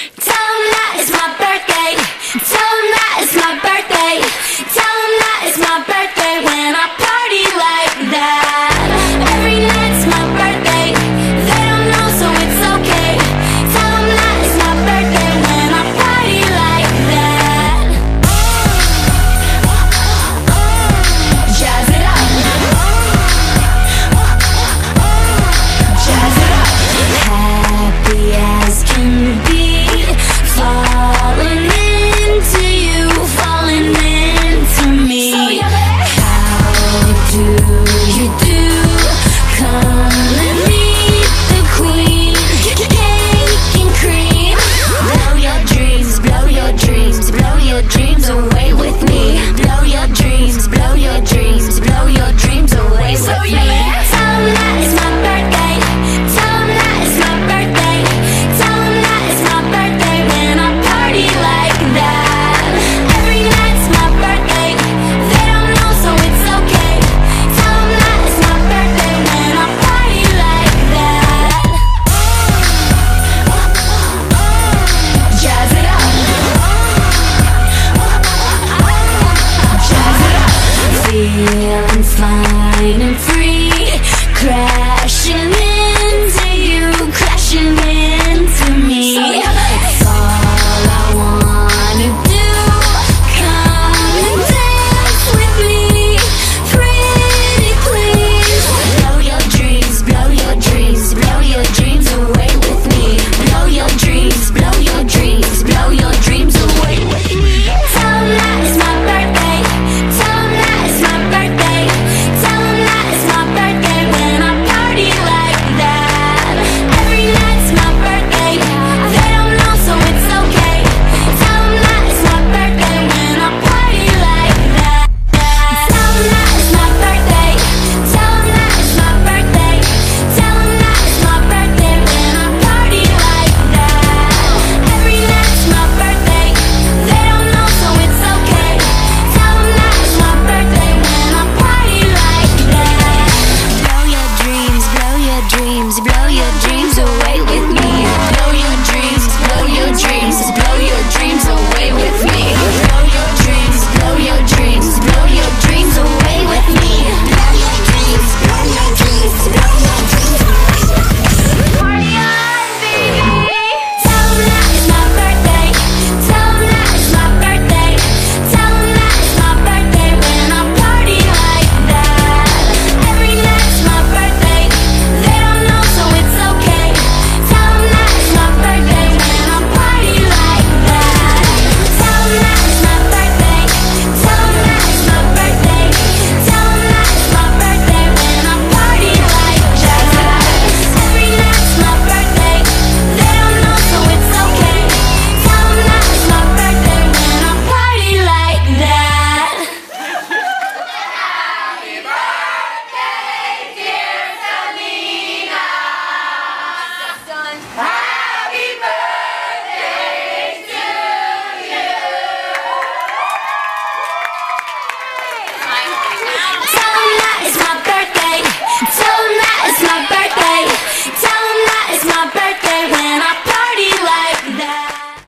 Tell 'em that it's my birthday. Tell 'em that it's my birthday. waiting for